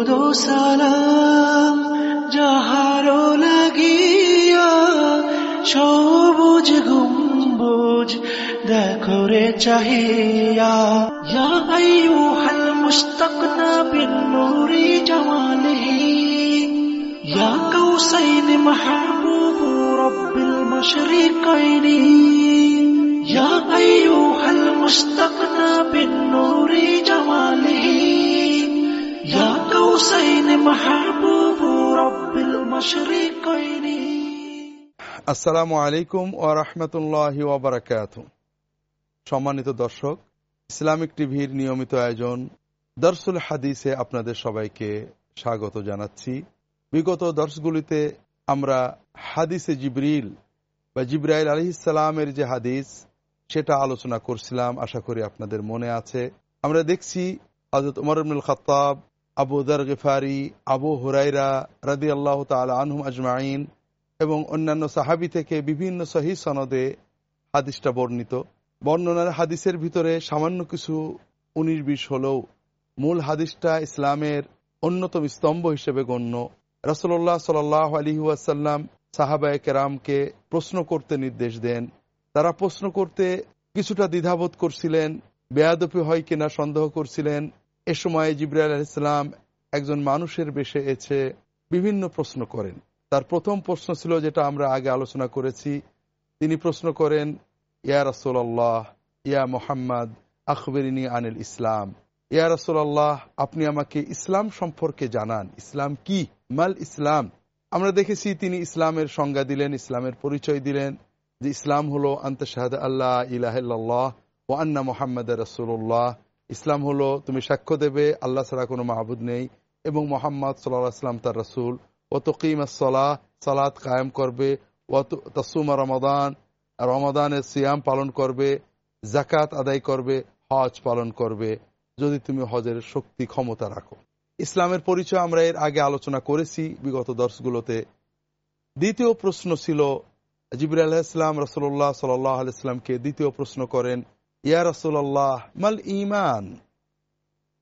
দরুদ ও সালাম যাহারো লাগিয়া সবুজ গম্বুজ দেখো রে চাহিয়া ইয়া আইয়ুহাল মুস্তাকনা বিন নূরি জামালিহি ইয়া কাউসাইন মাহবুব রব্বিল মাশরিকাইনি ইয়া আইয়ুহাল মুস্তাকনা বিন নূরি জামালিহি ইয়া আসসালামু আলাইকুম ও রহমতুল্লাহ সম্মানিত দর্শক, ইসলামিক টিভির নিয়মিত আয়োজন দর্সুল হাদিসে আপনাদের সবাইকে স্বাগত জানাচ্ছি। বিগত দর্শগুলিতে আমরা হাদিসে জিবরিল বা জিব্রাইল আলহিসালামের যে হাদিস, সেটা আলোচনা করছিলাম, আশা করি আপনাদের মনে আছে। আমরা দেখছি হজরত উমর খতাব আবু দর গেফারি, আবু হুরাইরা রাদি আল্লাহ তাল আনহুম আজমাইন এবং অন্যান্য সাহাবি থেকে বিভিন্ন সহি সনদে হাদিসটা বর্ণিত। বর্ণনার হাদিসের ভিতরে সামান্য কিছু উনিশ, বিশ হলেও মূল হাদিসটা ইসলামের অন্যতম স্তম্ভ হিসেবে গণ্য। রসল্লাহ সাল আলী ওয়াসাল্লাম সাহাবায় কেরামকে প্রশ্ন করতে নির্দেশ দেন। তারা প্রশ্ন করতে কিছুটা দ্বিধাবোধ করছিলেন, বেয়াদপি হয় কিনা সন্দেহ করছিলেন এ সময় জিব্রাইল ইসলাম একজন মানুষের বেশে এসে বিভিন্ন প্রশ্ন করেন। তার প্রথম প্রশ্ন ছিল যেটা আমরা আগে আলোচনা করেছি। তিনি প্রশ্ন করেন, ইয়া রসোল্লাহ ইয়া মোহাম্মদ, আখবরিনী আনিল ইসলাম। ইয়া রসোল্লাহ আপনি আমাকে ইসলাম সম্পর্কে জানান। ইসলাম কি? মাল ইসলাম? আমরা দেখেছি তিনি ইসলামের সংজ্ঞা দিলেন, ইসলামের পরিচয় দিলেন যে ইসলাম হলো আন্তঃশাহাদ আল্লাহ ইলাহ ও আন্না মোহাম্মদ রসুল্লাহ ইসলাম হলো, তুমি সাক্ষ্য দেবে, আল্লাহ ছাড়া কোনো মাহবুদ নেই। এবং মোহাম্মদ সাল্লাহ আসলাম তার রসুল। ও তকিম সলাহ সালাত কায়েম করবে। ও তসুমা রমাদান, রমাদানের সিয়াম পালন করবে। জাকাত আদায় করবে, হজ পালন করবে। যদি তুমি হজের শক্তি ক্ষমতা রাখো। ইসলামের পরিচয় আমরা এর আগে আলোচনা করেছি বিগত দর্শগুলোতে। দ্বিতীয় প্রশ্ন ছিল জিবির ইসলাম রসল্লাহ সাল্লাহ আলাইস্লামকে দ্বিতীয় প্রশ্ন করেন ইয়া রসুল্লাহ মাল ইমান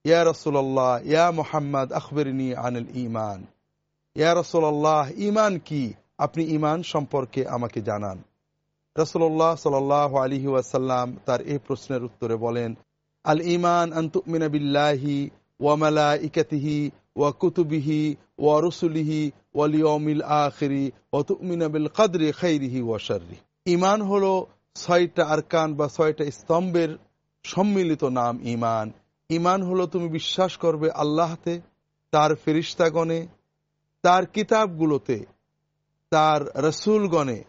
ইয়া রসুল্লাহ ইয়া মোহাম্মদ আখবরিনী আনিল ইমান ইয়া রসোল্লাহ ইমান কি আপনি ইমান সম্পর্কে আমাকে জানান রসোল্লাহ সাল আলী ওয়াসাল্লাম তার এই প্রশ্নের উত্তরে বলেন আল ইমান আন্তুমিনাবিল্লাহি ওয়ামালা ইকাতিহি ওয়া কুতুবিহি ওয়া রসুলিহি ওয়ালিয়মিল আখিরি ও তুমিনাবিল কাদরি খৈরিহি ওয়াশারি ইমান হলো ছয়টা আরকান বা ছয়টা স্তম্ভের সম্মিলিত নাম ইমান ইমান হলো তুমি বিশ্বাস করবে আল্লাহতে, তার ফেরিস্তাগণে, তার কিতাবগুলোতে, তার রসুলগণে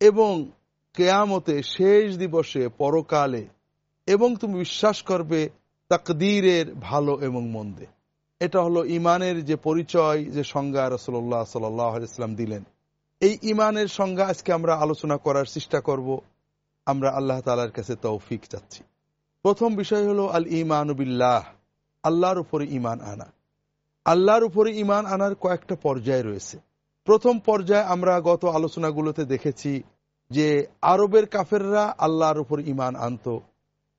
এবং কেয়ামতে শেষ দিবসে, পরকালে এবং তুমি বিশ্বাস করবে তাকদীরের ভালো এবং মন্দে। এটা হলো ইমানের যে পরিচয়, যে সংজ্ঞা রসল্লাহ সাল্লাম দিলেন। এই ইমানের সংজ্ঞা আজকে আমরা আলোচনা করার চেষ্টা করব। আমরা আল্লাহ তালার কাছে তৌফিক চাচ্ছি। প্রথম বিষয় হলো আল ইমানুবিল্লাহ আল্লাহর উপরে ইমান আনা। আল্লাহর উপরে ইমান আনার কয়েকটা পর্যায় রয়েছে। প্রথম পর্যায়ে আমরা গত আলোচনাগুলোতে দেখেছি যে আরবের কাফেররা আল্লাহর উপর ইমান আনত।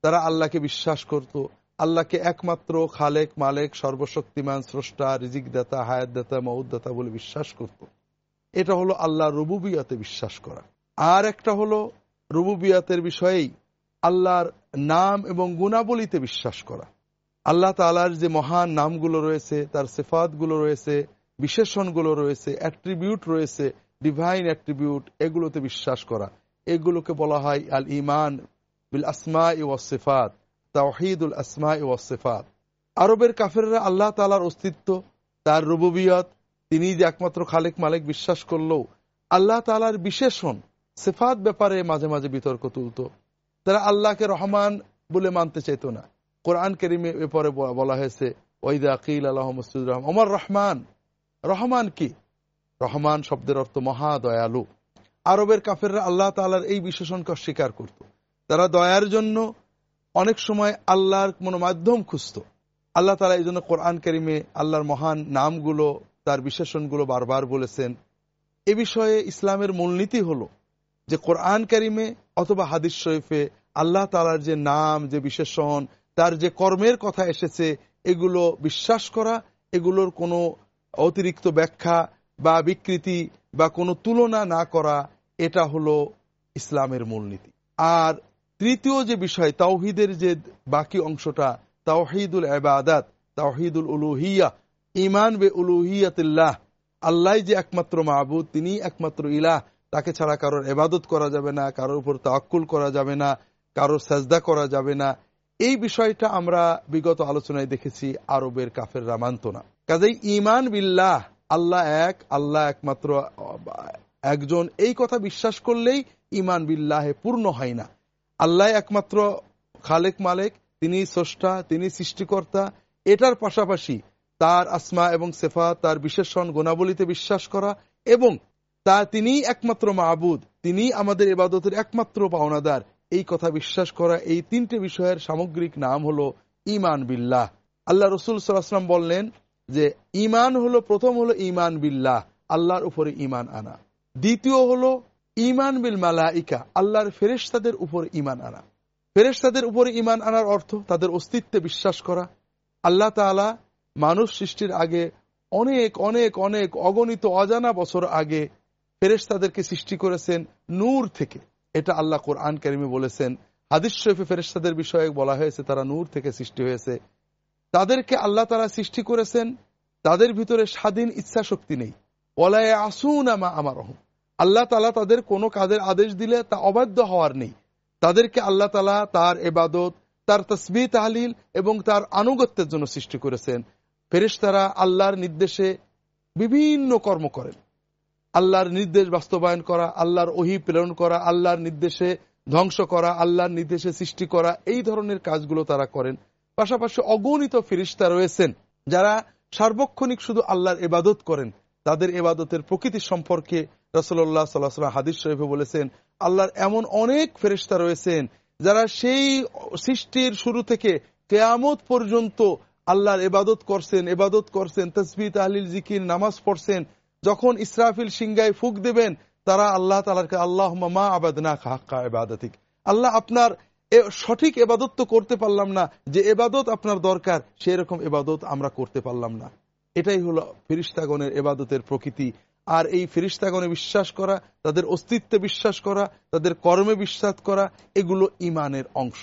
তারা আল্লাহকে বিশ্বাস করত। আল্লাহকে একমাত্র খালেক, মালেক, সর্বশক্তিমান, স্রষ্টা, রিজিকদাতা, হায়াতদাতা মৌদাতা বলে বিশ্বাস করত। এটা হলো আল্লাহ রুবুবিয়াতে বিশ্বাস করা। আর একটা হলো রুবুবিয়াতের বিষয়েই আল্লাহর নাম এবং গুণাবলিতে বিশ্বাস করা। আল্লাহ তালার যে মহান নামগুলো রয়েছে, তার সেফাতগুলো রয়েছে, বিশেষণগুলো রয়েছে অ্যাট্রিবিউট রয়েছে ডিভাইন অ্যাট্রিবিউট এগুলোতে বিশ্বাস করা। এগুলোকে বলা হয় আল ইমান বিল আসমা ওয়াসেফাত তাহিদুল আসমা ওয়াসেফাত আরবের কাফেররা আল্লাহ তালার অস্তিত্ব, তার রুবুবিয়ত তিনি যে একমাত্র খালেক মালেক বিশ্বাস করলেও আল্লাহ তালার বিশেষণ সেফাত ব্যাপারে মাঝে মাঝে বিতর্ক তুলত। তারা আল্লাহকে রহমান বলে মানতে চাইত না। কোরআন কেরিমে এরপরে বলা হয়েছে ওইদা আকিল আল্লাহ মসুদ রহমান ওমর রহমান রহমান কি? রহমান শব্দের অর্থ মহা দয়ালু আরবের কাফেররা আল্লাহ তালার এই বিশেষণকে অস্বীকার করত। তারা দয়ার জন্য অনেক সময় আল্লাহর কোনো মাধ্যম খুঁজত। আল্লাহ তালা এই জন্য কোরআন কেরিমে আল্লাহর মহান নামগুলো তার বিশেষণগুলো বারবার বলেছেন। এ বিষয়ে ইসলামের মূলনীতি হলো যে কোরআন কারিমে অথবা হাদিস শরীফে আল্লাহ তালার যে নাম, যে বিশেষণ, তার যে কর্মের কথা এসেছে, এগুলো বিশ্বাস করা, এগুলোর কোনো অতিরিক্ত ব্যাখ্যা বা বিকৃতি বা কোনো তুলনা না করা, এটা হলো ইসলামের মূলনীতি। আর তৃতীয় যে বিষয়, তাওহিদের যে বাকি অংশটা, তাওহিদুল এবাদাত তাওহিদুল উলুহিয়া ইমান বে উলুহিয়াতিল্লাহ। আল্লাহ যে একমাত্র মাহবুদ তিনি একমাত্র ইলাহ। তাকে ছাড়া কারোর এবাদত করা যাবে না, কারোর উপর তাক্কুল করা যাবে না, কারোর সাজদা করা যাবে না। এই বিষয়টা আমরা বিগত আলোচনায় দেখেছি আরবের কাফেররা মানত না। কাজেই ইমান বিল্লাহ, আল্লাহ এক, আল্লাহ একমাত্র, একজন। এই কথা বিশ্বাস করলেই ইমান বিল্লাহে পূর্ণ হয় না। আল্লাহ একমাত্র খালেক মালেক, তিনি স্রষ্টা, তিনি সৃষ্টিকর্তা। এটার পাশাপাশি তার আসমা এবং সেফা তার বিশেষণ, গুণাবলীতে বিশ্বাস করা এবং তা তিনি একমাত্র মাহবুদ তিনি আমাদের এবাদতের একমাত্র পাওনাদার। এই কথা বিশ্বাস করা এই তিনটে বিষয়ের সামগ্রিক নাম হলো ইমান বিল্লাহ। আল্লাহ রসুল সাল্লাম বললেন যে ইমান হলো, প্রথম হলো ইমান বিল্লাহ, আল্লাহর উপরে ইমান আনা। দ্বিতীয় হলো ইমান বিল মালাইকা, আল্লাহর ফেরেশতাদের উপর ইমান আনা। ফেরেশতাদের উপরে ইমান আনার অর্থ তাদের অস্তিত্বে বিশ্বাস করা। আল্লাহ তালা মানুষ সৃষ্টির আগে অনেক অনেক অনেক অগণিত, অজানা বছর আগে ফেরেশতাদেরকে সৃষ্টি করেছেন নূর থেকে। এটা আল্লাহ কোরআন কারিমে বলেছেন। হাদিস শরীফে ফেরেশতাদের বিষয়ে বলা হয়েছে, তারা নূর থেকে সৃষ্টি হয়েছে। তাদেরকে আল্লাহ তারা সৃষ্টি করেছেন। তাদের ভিতরে স্বাধীন ইচ্ছা শক্তি নেই। ওলায় আসুন আমা আমার আল্লাহ তালা তাদের কোনো কাজের আদেশ দিলে তা অবাধ্য হওয়ার নেই। তাদেরকে আল্লাহ তালা তার এবাদত তার তসবি তাহলিল এবং তার আনুগত্যের জন্য সৃষ্টি করেছেন। ফেরেশতারা আল্লাহর নির্দেশে বিভিন্ন কর্ম করেন। আল্লাহর নির্দেশ বাস্তবায়ন করা, আল্লাহর ওহি প্রেরণ করা, আল্লাহর নির্দেশে ধ্বংস করা, আল্লাহর নির্দেশে সৃষ্টি করা, এই ধরনের কাজগুলো তারা করেন। পাশাপাশি অগণিত ফিরিস্তা রয়েছেন যারা সার্বক্ষণিক শুধু আল্লাহর এবাদত করেন। তাদের এবাদতের প্রকৃতি সম্পর্কে রসল্লাহ সাল্লাহ হাদিস শরীফে বলেছেন, আল্লাহর এমন অনেক ফেরিস্তা রয়েছেন যারা সেই সৃষ্টির শুরু থেকে কেয়ামত পর্যন্ত আল্লাহর এবাদত করছেন এবাদত করছেন তসবি তাহলিল, জিকির, নামাজ পড়ছেন। যখন ইসরাফিল সিংগায় ফুক দেবেন, তারা আল্লাহ তালাকে আল্লাহ মা আবাদনা হাক্কা এবাদতিক আল্লাহ আপনার সঠিক এবাদত তো করতে পারলাম না, যে এবাদত আপনার দরকার সেই রকম এবাদত আমরা করতে পারলাম না। এটাই হলো ফিরিস্তাগণের এবাদতের প্রকৃতি। আর এই ফিরিস্তাগণে বিশ্বাস করা, তাদের অস্তিত্বে বিশ্বাস করা, তাদের কর্মে বিশ্বাস করা, এগুলো ইমানের অংশ।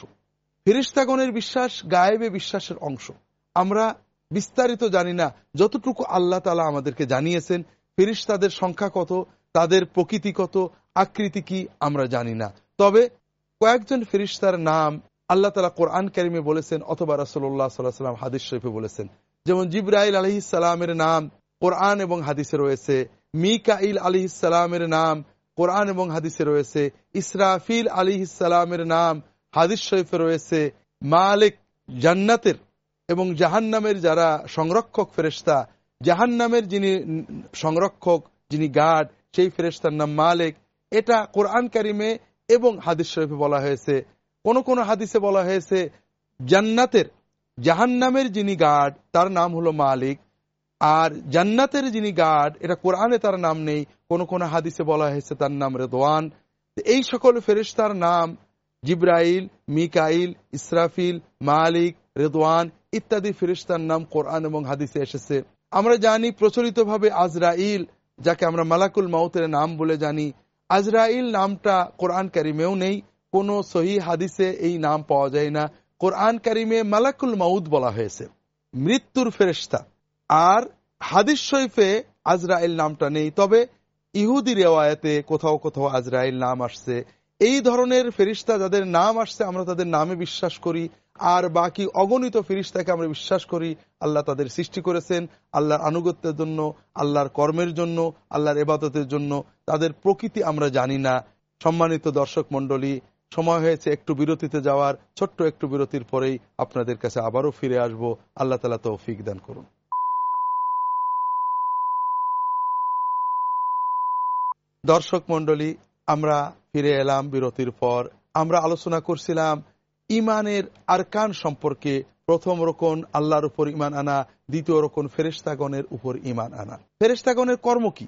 ফিরিস্তাগণের বিশ্বাস গায়েবে বিশ্বাসের অংশ। আমরা বিস্তারিত জানি না যতটুকু আল্লাহ তালা আমাদেরকে জানিয়েছেন ফিরিস্তাদের সংখ্যা কত, তাদের প্রকৃতি কত, আকৃতি কি আমরা জানি না। তবে কয়েকজন ফিরিস্তার নাম আল্লাহ তালা কোরআন কারিমে বলেছেন অথবা রাসোল্লাহ সাল্লাম হাদিস শরীফে বলেছেন। যেমন জিব্রাইল আলহি সালামের নাম কোরআন এবং হাদিসে রয়েছে, মিকাইল আলী ইসালামের নাম কোরআন এবং হাদিসে রয়েছে, ইসরাফিল আলী ইসালামের নাম হাদিস শরীফে রয়েছে, মালিক জান্নাতের এবং জাহান্নামের যারা সংরক্ষক ফেরেস্তা জাহান্নামের যিনি সংরক্ষক, যিনি গার্ড, সেই ফেরেস্তার নাম মালিক, এটা কোরআন কারিমে এবং হাদিস শরীফে বলা হয়েছে। কোন কোন হাদিসে বলা হয়েছে, জান্নাতের, জাহান্নামের যিনি গার্ড, তার নাম হলো মালিক, আর জান্নাতের যিনি গার্ড, এটা কোরআনে তার নাম নেই, কোন কোন হাদিসে বলা হয়েছে তার নাম রেদোয়ান এই সকল ফেরিস্তার নাম জিব্রাইল, মিকাইল, ইসরাফিল, মালিক, রেদওয়ান ইত্যাদি ফেরিস্তার নাম কোরআন এবং হাদিসে এসেছে। আমরা জানি প্রচলিতভাবে আজরাইল, যাকে আমরা মালাকুল মাউতের নাম বলে জানি, আজরাইল নামটা কোরআন কারিমেও নেই, কোন সহি হাদিসে এই নাম পাওয়া যায় না। কোরআন কারিমে মালাকুল মাউদ বলা হয়েছে, মৃত্যুর ফেরিস্তা আর হাদিস শরীফে আজরাইল নামটা নেই, তবে ইহুদি রেওয়ায়তে কোথাও কোথাও আজরাইল নাম আসছে। এই ধরনের ফেরিস্তা যাদের নাম আসছে, আমরা তাদের নামে বিশ্বাস করি। আর বাকি অগণিত ফিরিস্তাকে আমরা বিশ্বাস করি, আল্লাহ তাদের সৃষ্টি করেছেন, আল্লাহর আনুগত্যের জন্য, আল্লাহর কর্মের জন্য, আল্লাহর এবাদতের জন্য। তাদের প্রকৃতি আমরা জানি না। সম্মানিত দর্শক মন্ডলী সময় হয়েছে একটু বিরতিতে যাওয়ার, ছোট্ট একটু বিরতির পরেই আপনাদের কাছে আবারও ফিরে আসব। আল্লাহ তালা তো তৌফিক দান করুন। দর্শক মন্ডলী আমরা ফিরে এলাম বিরতির পর। আমরা আলোচনা করছিলাম ইমানের আরকান সম্পর্কে প্রথম রকম আল্লাহর উপর ইমান আনা, দ্বিতীয় রকম ফেরেস্তাগণের উপর ইমান আনা। ফেরেস্তাগণের কর্ম কি?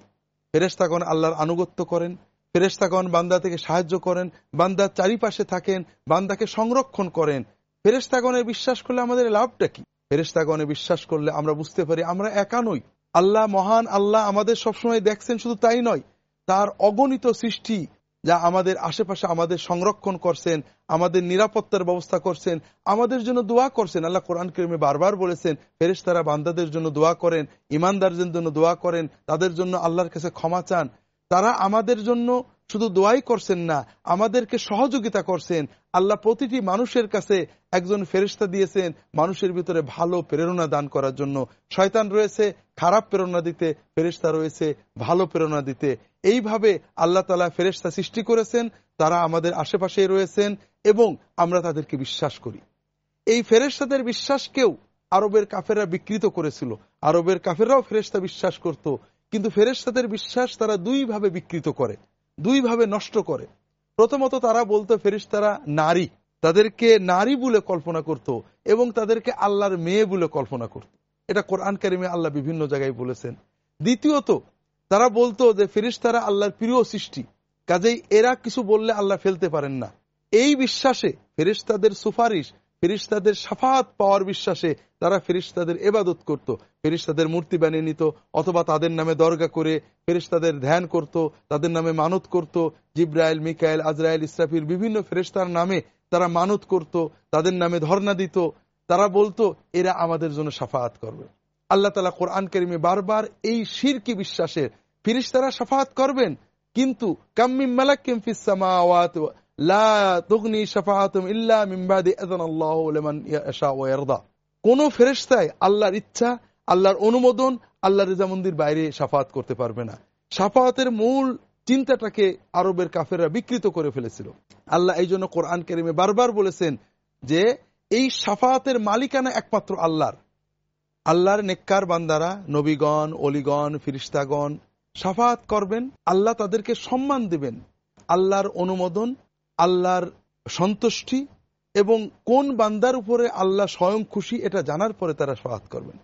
ফেরেস্তাগণ আল্লাহর আনুগত্য করেন ফেরেস্তাগণ বান্দা থেকে সাহায্য করেন বান্দার চারিপাশে থাকেন, বান্দাকে সংরক্ষণ করেন। ফেরেস্তাগণের বিশ্বাস করলে আমাদের লাভটা কি? ফেরেস্তাগণে বিশ্বাস করলে আমরা বুঝতে পারি আমরা একা নই। আল্লাহ মহান আল্লাহ আমাদের সবসময় দেখছেন শুধু তাই নয়, তার অগণিত সৃষ্টি যা আমাদের আশেপাশে আমাদের সংরক্ষণ করছেন, আমাদের নিরাপত্তার ব্যবস্থা করছেন, আমাদের জন্য দোয়া করছেন। আল্লাহ কোরআন করিমে বারবার বলেছেন, ফেরেশতারা বান্দাদের জন্য দোয়া করেন ইমানদারদের জন্য দোয়া করেন, তাদের জন্য আল্লাহর কাছে ক্ষমা চান। তারা আমাদের জন্য শুধু দোয়াই করছেন না, আমাদেরকে সহযোগিতা করছেন। আল্লাহ প্রতিটি মানুষের কাছে একজন ফেরিস্তা দিয়েছেন মানুষের ভিতরে ভালো প্রেরণা দান করার জন্য। শয়তান রয়েছে, খারাপ প্রেরণা দিতে ফেরিস্তা রয়েছে, ভালো প্রেরণা দিতে। এইভাবে আল্লাহ তালা ফেরিস্তা সৃষ্টি করেছেন, তারা আমাদের আশেপাশে রয়েছেন এবং আমরা তাদেরকে বিশ্বাস করি। এই ফেরেস্তাদের বিশ্বাসকেও আরবের কাফেররা বিকৃত করেছিল। আরবের কাফেররাও ফেরেস্তা বিশ্বাস করত। কিন্তু ফেরেস্তাদের বিশ্বাস তারা দুইভাবে বিকৃত করে, দুইভাবে নষ্ট করে। প্রথমত তারা বলতো ফেরিস্তারা নারী, তাদেরকে নারী বলে কল্পনা করত এবং তাদেরকে আল্লাহর মেয়ে বলে কল্পনা করত। এটা কোরআন কারিমে আল্লাহ বিভিন্ন জায়গায় বলেছেন। দ্বিতীয়ত, তারা বলতো যে ফেরিস্তারা আল্লাহর প্রিয় সৃষ্টি, কাজেই এরা কিছু বললে আল্লাহ ফেলতে পারেন না। এই বিশ্বাসে ফেরিস্তাদের সুপারিশ ফেরিস্তাদের সাফাত পাওয়ার বিশ্বাসে তারা ফেরিস্তাদের এবাদত করত ফেরিস্তাদের মূর্তি বানিয়ে নিত, অথবা তাদের নামে দরগা করে ফেরিস্তাদের ধ্যান করত, তাদের নামে মানত করত, জিব্রাইল, মিকাইল, আজরাইল ইসরাফির বিভিন্ন ফেরিস্তার নামে তারা মানত করত, তাদের নামে ধর্ণা দিত, তারা বলতো, এরা আমাদের জন্য সাফাত করবে। আল্লাহ তালা কোরআন করিমে বারবার এই শিরকি বিশ্বাসের ফিরিস্তারা সাফাত করবেন, কিন্তু কাম্মিম কিমফিস সামাওয়াত কোন ফেরেস্তায় আল্লাহর ইচ্ছা, আল্লাহর অনুমোদন আল্লাহ রেজামন্দির বাইরে সাফাত করতে পারবে না। সাফাতের মূল চিন্তাটাকে আরবের কাফেররা বিকৃত করে ফেলেছিল। আল্লাহ এই জন্য কোরআন কেরিমে বারবার বলেছেন যে, এই সাফাতের মালিকানা একমাত্র আল্লাহর। আল্লাহর নেককার বান্দারা, নবীগণ, অলিগণ ফিরিস্তাগণ সাফাত করবেন, আল্লাহ তাদেরকে সম্মান দিবেন। আল্লাহর অনুমোদন, আল্লাহর সন্তুষ্টি এবং কোন বান্দার উপরে আল্লাহ স্বয়ং খুশি এটা জানার পরে তারা সাফাত করবেন।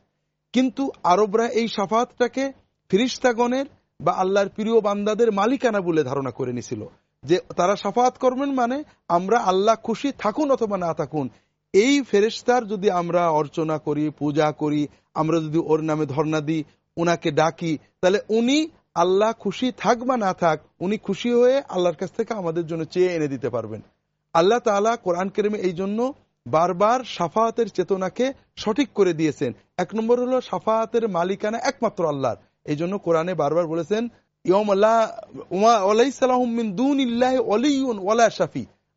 কিন্তু আরবরা এই সাফাতটাকে ফিরিস্তাগণের বা আল্লাহর প্রিয় বান্দাদের মালিকানা বলে ধারণা করে নিছিল। যে তারা সাফাত করবেন মানে আমরা আল্লাহ খুশি থাকুন অথবা না থাকুন। এই ফেরেস্তার যদি আমরা অর্চনা করি, পূজা করি, আমরা যদি ওর নামে ধর্ণা দিই, উনাকে ডাকি, তাহলে উনি আল্লাহ খুশি থাক বা না থাক, উনি খুশি হয়ে আল্লাহর কাছ থেকে আমাদের জন্য চেয়ে এনে দিতে পারবেন। আল্লাহ তালা কোরআন কেরিমে এই জন্য বারবার সাফাহাতের চেতনাকে সঠিক করে দিয়েছেন। এক নম্বর হলো সাফাহাতের মালিকানা একমাত্র আল্লাহর। এই জন্য কোরআনে বারবার বলেছেন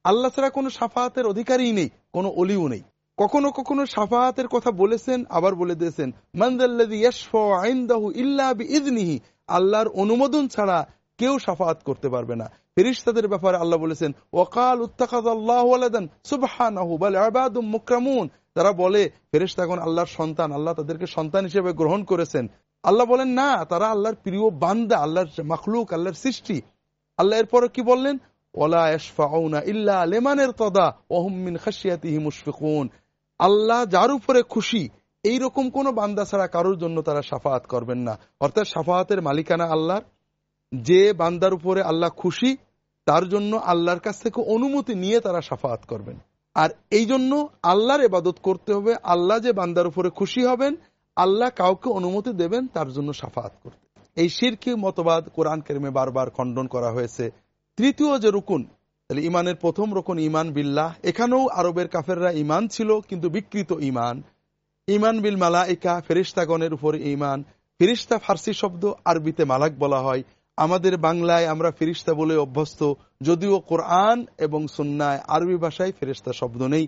আল্লাহ ছাড়া কোনো সাফাহাতের অধিকারই নেই, কোনো অলিও নেই। কখনো কখনো সাফাহাতের কথা বলেছেন, আবার বলে দিয়েছেন মন্দাল্লাদি ইল্লাহি আল্লাহর অনুমোদন ছাড়া কেউ সাফাত করতে পারবে না। ফেরিস্তাদের ব্যাপারে আল্লাহ বলেছেন ওকাল মুক্রামুন। তারা বলে, ফেরিস্তাগণ আল্লাহর সন্তান, আল্লাহ তাদেরকে সন্তান হিসেবে গ্রহণ করেছেন। আল্লাহ বলেন, না, তারা আল্লাহর প্রিয় বান্দা, আল্লাহর মাখলুক, আল্লাহর সৃষ্টি। আল্লাহ এরপরে কি বললেন আল্লাহ যার উপরে খুশি এই রকম কোন বান্দা ছাড়া কারোর জন্য তারা সাফাত করবেন না। অর্থাৎ সাফাতের মালিকানা আল্লাহর। যে বান্দার উপরে আল্লাহ খুশি, তার জন্য আল্লাহর কাছ থেকে অনুমতি নিয়ে তারা সাফাত করবেন। আর এই জন্য আল্লাহর এবাদত করতে হবে, আল্লাহ যে বান্দার উপরে খুশি হবেন, আল্লাহ কাউকে অনুমতি দেবেন, তার জন্য সাফাত করতে। এই শিরকি মতবাদ কোরআন কেরিমে বারবার খণ্ডন করা হয়েছে। তৃতীয় যে রুকুন, তাহলে ইমানের প্রথম রকম ইমান বিল্লাহ। এখানেও আরবের কাফেররা ইমান ছিল, কিন্তু বিকৃত ইমান ইমান বিল মালা মালাইকা ফেরিস্তাগণের উপরে ইমান ফিরিস্তা ফার্সি শব্দ আরবিতে মালাক বলা হয়। আমাদের বাংলায় আমরা ফিরিস্তা বলে অভ্যস্ত, যদিও কোরআন এবং সুন্নায় আরবি ভাষায় ফেরিস্তা শব্দ নেই।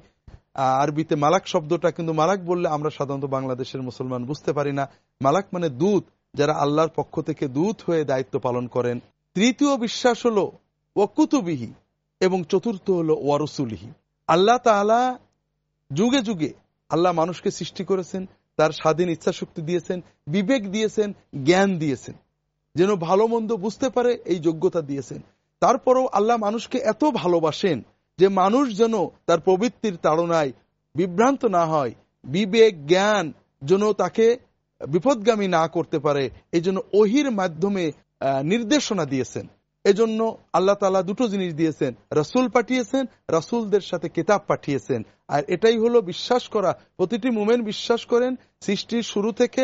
আরবিতে মালাক শব্দটা কিন্তু মালাক বললে আমরা সাধারণত বাংলাদেশের মুসলমান বুঝতে পারি না। মালাক মানে দূত, যারা আল্লাহর পক্ষ থেকে দূত হয়ে দায়িত্ব পালন করেন। তৃতীয় বিশ্বাস হলো ওকুতুবিহি এবং চতুর্থ হলো ওয়ারসুলিহি। আল্লাহ তালা যুগে যুগে আল্লাহ মানুষকে সৃষ্টি করেছেন, তার স্বাধীন ইচ্ছা শক্তি দিয়েছেন, বিবেক দিয়েছেন, জ্ঞান দিয়েছেন। যেন ভালো মন্দ বুঝতে পারে এই যোগ্যতা দিয়েছেন। তারপরও আল্লাহ মানুষকে এত ভালোবাসেন যে মানুষ যেন তার প্রবৃত্তির তাড়নায় বিভ্রান্ত না হয়, বিবেক, জ্ঞান যেন তাকে বিপদগামী না করতে পারে, এই জন্য ওহির মাধ্যমে নির্দেশনা দিয়েছেন। এজন্য আল্লাহ তালা দুটো জিনিস দিয়েছেন, রসুল পাঠিয়েছেন, রসুলদের সাথে কিতাব পাঠিয়েছেন। আর এটাই হলো বিশ্বাস করা। প্রতিটি মুমেন বিশ্বাস করেন, সৃষ্টির শুরু থেকে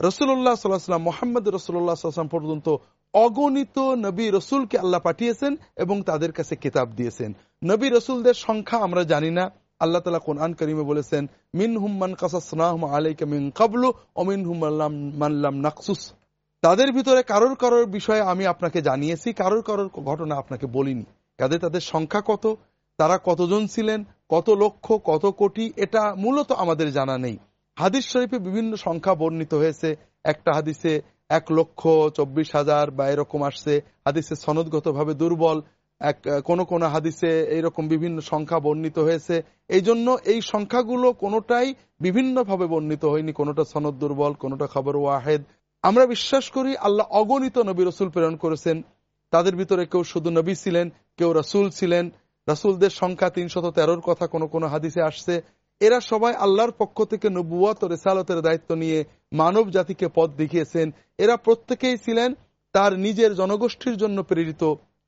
রসুল্লাহ সাল্লাহাম মোহাম্মদ রসুল্লাহ সাল্লাম পর্যন্ত অগণিত নবী রসুলকে আল্লাহ পাঠিয়েছেন এবং তাদের কাছে কিতাব দিয়েছেন। নবী রসুলদের সংখ্যা আমরা জানি না। আল্লাহ তালা কোরআন করিমে বলেছেন মিন হুম্মান কাসাসনাহম আলাইকা মিন কাবলু অমিন হুম্মাল্লাম নাকসুস। তাদের ভিতরে কারোর কারোর বিষয়ে আমি আপনাকে জানিয়েছি, কারোর কারোর ঘটনা আপনাকে বলিনি। কাদের তাদের সংখ্যা কত? তারা কতজন ছিলেন? কত লক্ষ, কত কোটি? এটা মূলত আমাদের জানা নেই। হাদিস শরীফে বিভিন্ন সংখ্যা বর্ণিত হয়েছে। একটা হাদিসে এক লক্ষ চব্বিশ হাজার বা এরকম আসছে। হাদিসে সনদগত ভাবে দুর্বল। এক, কোন কোন হাদিসে এইরকম বিভিন্ন সংখ্যা বর্ণিত হয়েছে। এই জন্য এই সংখ্যাগুলো কোনোটাই বিভিন্নভাবে বর্ণিত হয়নি। কোনোটা সনদ দুর্বল, কোনোটা খবর ওয়াহেদ। আমরা বিশ্বাস করি আল্লাহ অগণিত নবী রসুল প্রেরণ করেছেন। তাদের ভিতরে কেউ শুধু নবী ছিলেন, কেউ রসুল ছিলেন। রসুলদের সংখ্যা তিনশত তেরোর কথা কোনো কোনো হাদিসে আসছে। এরা সবাই আল্লাহর পক্ষ থেকে নবুয়াত ও রেসালতের দায়িত্ব নিয়ে মানব জাতিকে পথ দেখিয়েছেন। এরা প্রত্যেকেই ছিলেন তার নিজের জনগোষ্ঠীর জন্য প্রেরিত,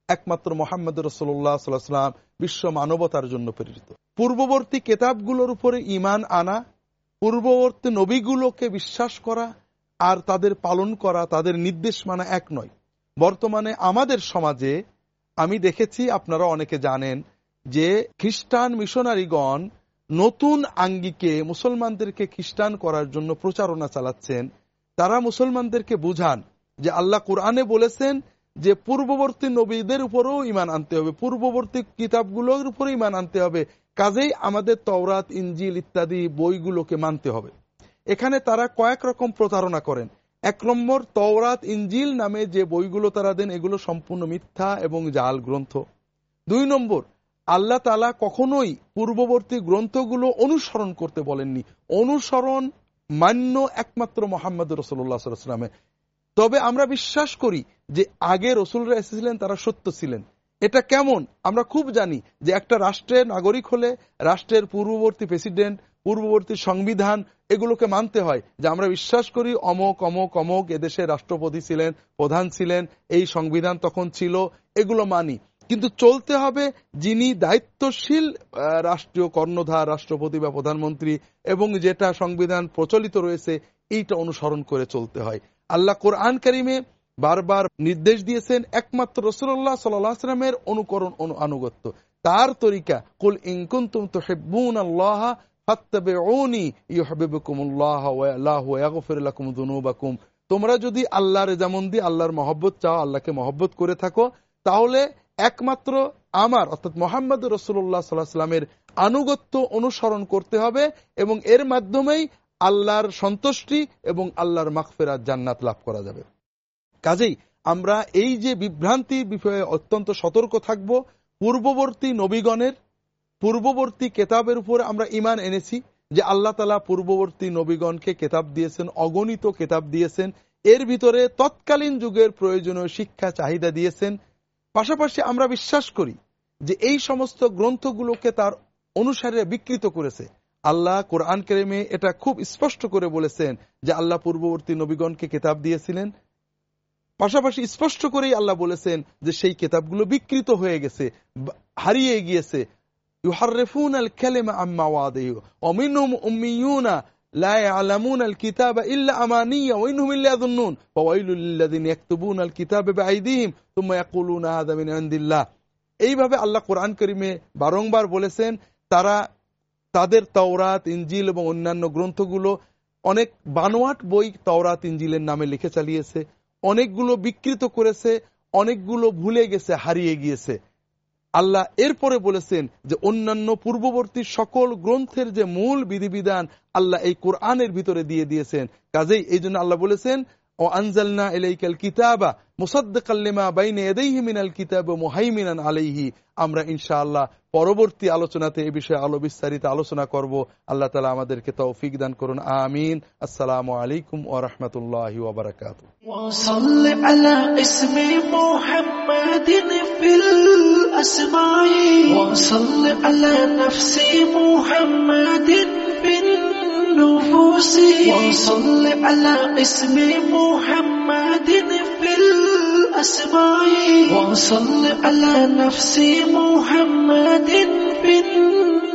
একমাত্র মোহাম্মদ রসোল্লাহ সাল্লাম বিশ্ব মানবতার জন্য প্রেরিত। পূর্ববর্তী কেতাবগুলোর উপরে ইমান আনা, পূর্ববর্তী নবীগুলোকে বিশ্বাস করা আর তাদের পালন করা, তাদের নির্দেশ মানা এক নয়। বর্তমানে আমাদের সমাজে আমি দেখেছি, আপনারা অনেকে জানেন, যে খ্রিস্টান মিশনারিগণ নতুন আঙ্গিকে মুসলমানদেরকে খ্রিস্টান করার জন্য প্রচারণা চালাচ্ছেন। তারা মুসলমানদেরকে বুঝান যে আল্লাহ কোরআনে বলেছেন যে পূর্ববর্তী নবীদের উপরেও ইমান আনতে হবে, পূর্ববর্তী কিতাবগুলোর উপরে ইমান আনতে হবে। কাজেই আমাদের তওরাত ইঞ্জিল ইত্যাদি বইগুলোকে মানতে হবে। এখানে তারা কয়েক রকম প্রতারণা করেন। এক নম্বর, তওরাত ইঞ্জিল নামে যে বইগুলো তারা দেন, এগুলো সম্পূর্ণ মিথ্যা এবং জাল গ্রন্থ। দুই নম্বর আল্লাহ তালা কখনোই পূর্ববর্তী গ্রন্থগুলো অনুসরণ করতে বলেননি। অনুসরণ মান্য একমাত্র মোহাম্মদ রসুল্লাহ সাল্লামে তবে আমরা বিশ্বাস করি যে আগে রসুলরা এসেছিলেন, তারা সত্য ছিলেন। এটা কেমন? আমরা খুব জানি যে একটা রাষ্ট্রের নাগরিক হলে রাষ্ট্রের পূর্ববর্তী প্রেসিডেন্ট, পূর্ববর্তী সংবিধান এগুলোকে মানতে হয় যে আমরা বিশ্বাস করি অমক অমক অমক, এদেশের রাষ্ট্রপতি ছিলেন, প্রধান ছিলেন, এই সংবিধান তখন ছিল, এগুলো মানি। কিন্তু চলতে হবে যিনি দায়িত্বশীল রাষ্ট্রীয় কর্ণধার, রাষ্ট্রপতি বা প্রধানমন্ত্রী, এবং যেটা সংবিধান প্রচলিত রয়েছে, এইটা অনুসরণ করে চলতে হয়। আল্লাহ কোরআন করিমে বারবার নির্দেশ দিয়েছেন, একমাত্র রসুল্লাহ সাল্লামের অনুকরণ অনুগত্য তার তরিকা, কুল ইনকুন তুম তো হেব্বুন আল্লাহ তোমরা যদি আল্লাহর যেমন দিয়ে আল্লাহর মহব্বত চাও, আল্লাহকে মহব্বত করে থাকো, তাহলে একমাত্র আমার, অর্থাৎ মোহাম্মদ রসুল্লাহ সাল্লাহ সাল্লামের আনুগত্য অনুসরণ করতে হবে এবং এর মাধ্যমেই আল্লাহর সন্তুষ্টি এবং আল্লাহর মাকফেরাত জান্নাত লাভ করা যাবে। কাজেই আমরা এই যে বিভ্রান্তি বিষয়ে অত্যন্ত সতর্ক থাকব, পূর্ববর্তী নবীগণের, পূর্ববর্তী কেতাবের উপর আমরা ইমান এনেছি যে আল্লাহ তালা পূর্ববর্তী নবীগণকে কেতাব দিয়েছেন, অগণিত কেতাব দিয়েছেন। এর ভিতরে তৎকালীন যুগের প্রয়োজনীয় শিক্ষা, চাহিদা দিয়েছেন। পাশাপাশি আমরা বিশ্বাস করি যে এই সমস্ত গ্রন্থগুলোকে তার অনুসারে বিকৃত করেছে। আল্লাহ কোরআন কেরেমে এটা খুব স্পষ্ট করে বলেছেন যে আল্লাহ পূর্ববর্তী নবীগণকে কেতাব দিয়েছিলেন। পাশাপাশি স্পষ্ট করেই আল্লাহ বলেছেন যে সেই কেতাবগুলো বিকৃত হয়ে গেছে হারিয়ে গিয়েছে। لا يعلمون الكتاب إلا أمانية وإنهم إلا يظنون فويل للذين يكتبون الكتاب بأيديهم ثم يقولون هذا من عند الله এইভাবে আল্লাহ কোরআন করিমে বারংবার বলেছেন তারা তাদের তওরাত ইঞ্জিল এবং অন্যান্য গ্রন্থগুলো অনেক বানোয়াট বই তওরাত ইঞ্জিলের নামে লিখে চালিয়েছে অনেকগুলো বিকৃত করেছে অনেকগুলো ভুলে গেছে হারিয়ে গিয়েছে আল্লাহ এরপরে বলেছেন যে অন্যান্য পূর্ববর্তী সকল গ্রন্থের যে মূল বিধিবিধান আল্লাহ এই কোরআনের ভিতরে দিয়ে দিয়েছেন। কাজেই এই জন্য আল্লাহ বলেছেন ও আনজালনা এলাইকাল কিতাবা মুসাদ্দাল্লিমা বাইনে এদেহি মিনাল কিতাব মোহাইমিনান আলাইহি আমরা ইনশাআল্লাহ পরবর্তী আলোচনাতে এ বিষয়ে আলো বিস্তারিত আলোচনা করব আল্লাহ তালা আমাদেরকে তৌফিক দান করুন আমিন আসসালামু আলাইকুম ও রহমতুল্লাহ ওবরাকাত وصل على اسم محمد النفوس وصل على اسم محمد في الأسماء. وصل على نفس محمد في النفوس